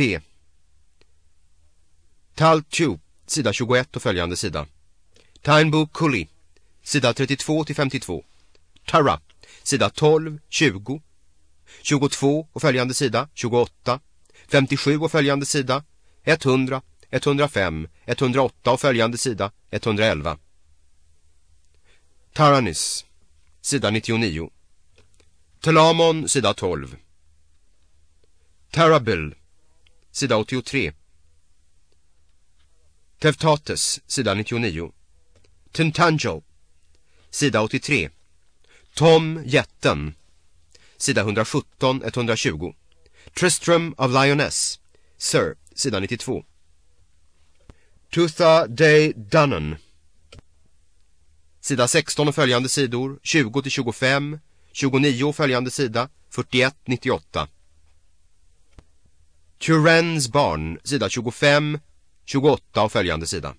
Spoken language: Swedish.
T. Taltu, sida 21 och följande sida. Tainbu Kuli, sida 32 till 52. Tara, sida 12, 20, 22 och följande sida, 28, 57 och följande sida, 100, 105, 108 och följande sida, 111. Taranis, sida 99. Telamon, sida 12. Tarabil, sida 83. Teftates, sida 99. Tintangel, sida 83. Tom Jätten, sida 117-120. Tristram of Lioness, Sir, sida 92. Tutha Day Dunnan, sida 16 och följande sidor, 20-25, 29 och följande sida, 41-98. Turens barn, sida 25, 28 och följande sida.